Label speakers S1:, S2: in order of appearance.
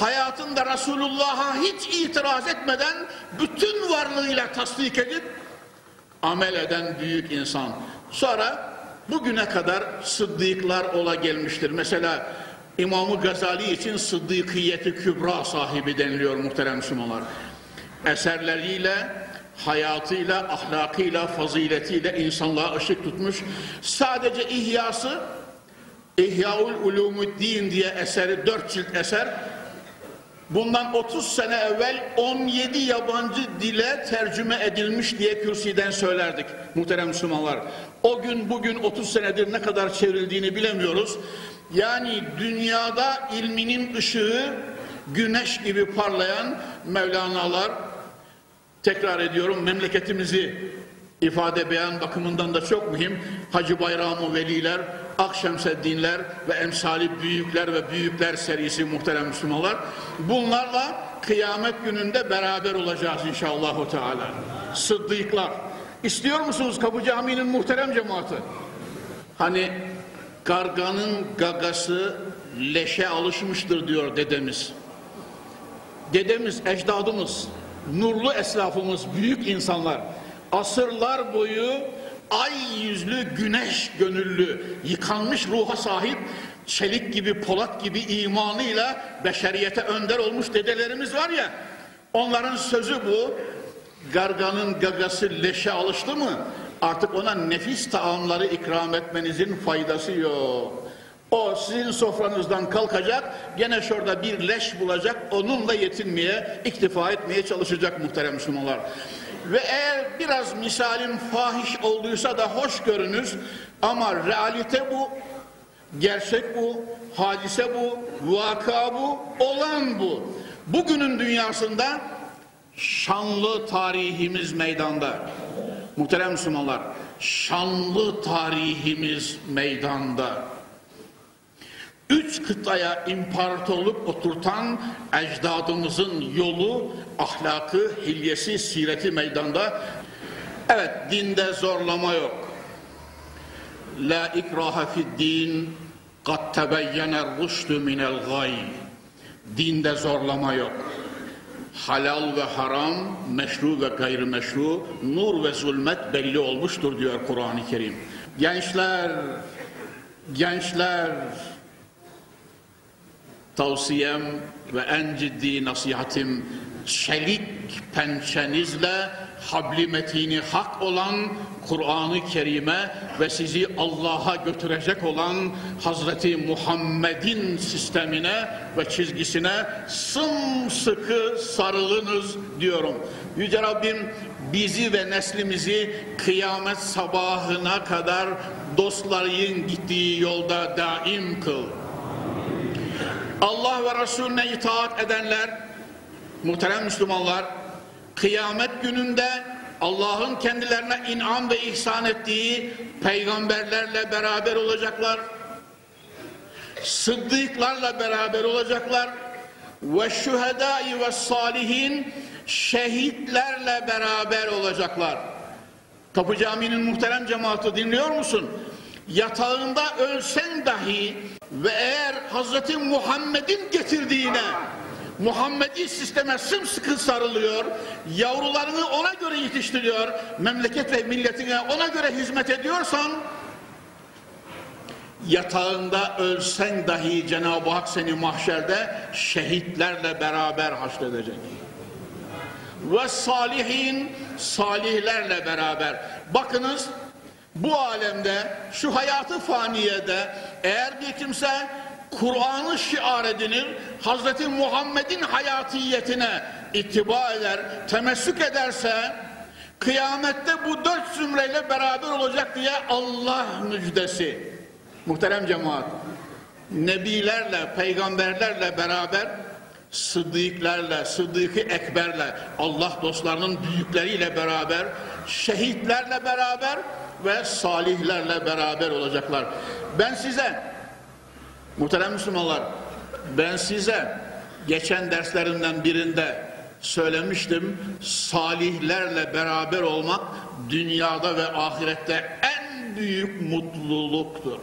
S1: hayatında Resulullah'a hiç itiraz etmeden bütün varlığıyla tasdik edip amel eden büyük insan. Sonra bugüne kadar sıddıklar ola gelmiştir. Mesela İmam-ı Gazali için sıddıkiyeti kübra sahibi deniliyor muhterem Müslümanlar. Eserleriyle, hayatıyla, ahlakıyla, faziletiyle insanlığa ışık tutmuş. Sadece ihyası, İhyaul Ulumuddin diye eseri, dört cilt eser, Bundan 30 sene evvel 17 yabancı dile tercüme edilmiş diye kürsüden söylerdik muhterem Müslümanlar. O gün bugün 30 senedir ne kadar çevrildiğini bilemiyoruz. Yani dünyada ilminin ışığı güneş gibi parlayan Mevlana'lar tekrar ediyorum memleketimizi ifade beyan bakımından da çok mühim. Hacı Bayram-ı Veliler, Akşemseddinler ve emsali büyükler ve büyükler serisi muhterem Müslümanlar. Bunlarla kıyamet gününde beraber olacağız inşallah. Teala. Sıddıklar. İstiyor musunuz Kapı Camii'nin muhterem cemaati? Hani karganın gagası leşe alışmıştır diyor dedemiz. Dedemiz, ecdadımız, nurlu esnafımız, büyük insanlar asırlar boyu ay yüzlü, güneş gönüllü, yıkanmış ruha sahip, çelik gibi, polat gibi imanıyla beşeriyete önder olmuş dedelerimiz var ya, onların sözü bu, garganın gagası leşe alıştı mı, artık ona nefis taamları ikram etmenizin faydası yok. O sizin sofranızdan kalkacak, gene şurada bir leş bulacak, onunla yetinmeye, iktifa etmeye çalışacak muhterem Müslümanlar. Ve eğer biraz misalin fahiş olduysa da hoş görünür ama realite bu, gerçek bu, hadise bu, vaka bu, olan bu. Bugünün dünyasında şanlı tarihimiz meydanda. Muhterem Müslümanlar, şanlı tarihimiz meydanda üç kıtaya imparatorluk oturtan ecdadımızın yolu, ahlakı, hilyesi, sireti meydanda. Evet, dinde zorlama yok. La ikraha fid din, kad tebeyyene rüştü minel gay. Dinde zorlama yok. Halal ve haram, meşru ve gayrimeşru, nur ve zulmet belli olmuştur diyor Kur'an-ı Kerim. Gençler, gençler, tavsiyem ve en ciddi nasihatim çelik pençenizle habli metini hak olan Kur'an-ı Kerim'e ve sizi Allah'a götürecek olan Hazreti Muhammed'in sistemine ve çizgisine sımsıkı sarılınız diyorum. Yüce Rabbim bizi ve neslimizi kıyamet sabahına kadar dostların gittiği yolda daim kıl. Allah ve Resulüne itaat edenler, muhterem Müslümanlar, kıyamet gününde Allah'ın kendilerine inam ve ihsan ettiği peygamberlerle beraber olacaklar. Sıddıklarla beraber olacaklar. Ve şühedai ve salihin şehitlerle beraber olacaklar. Kapı Camii'nin muhterem cemaati dinliyor musun? Yatağında ölsen dahi ve eğer Hazreti Muhammed'in getirdiğine Muhammedi sisteme sımsıkı sarılıyor, yavrularını ona göre yetiştiriyor, memleket ve milletine ona göre hizmet ediyorsan, yatağında ölsen dahi Cenab-ı Hak seni mahşerde şehitlerle beraber haşredecek. Ve salihin, salihlerle beraber. Bakınız, bu alemde, şu hayatı faniyede eğer bir kimse Kur'an'ı şiar edinir, Hazreti Muhammed'in hayatiyetine ittiba eder, temessük ederse, kıyamette bu dört zümreyle beraber olacak diye Allah müjdesi. Muhterem cemaat, nebilerle, peygamberlerle beraber, sıddıklarla, sıddıkı ekberle, Allah dostlarının büyükleriyle beraber, şehitlerle beraber, ve salihlerle beraber olacaklar. Ben size muhterem Müslümanlar ben size geçen derslerimden birinde söylemiştim salihlerle beraber olmak dünyada ve ahirette en büyük mutluluktur.